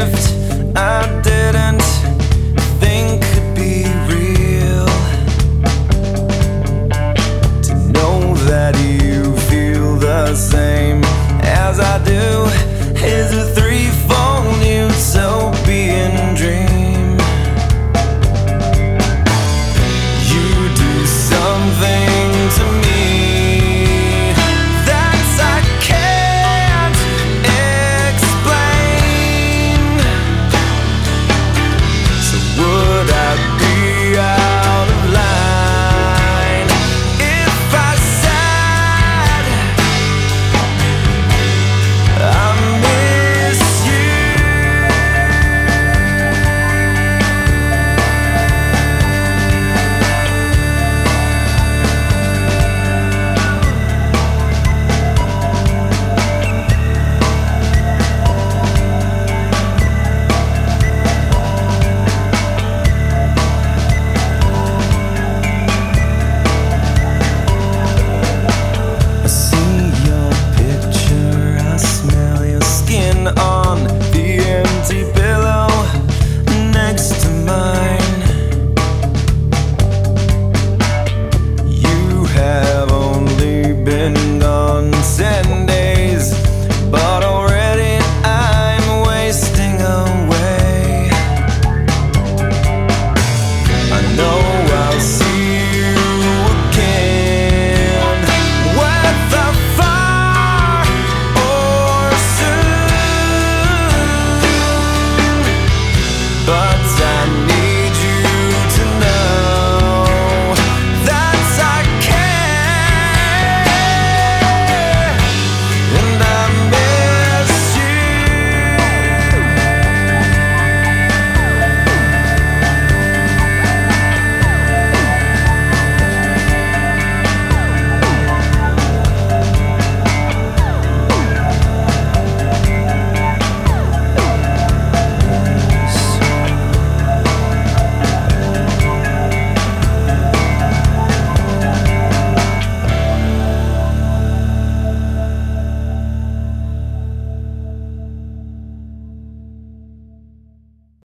gift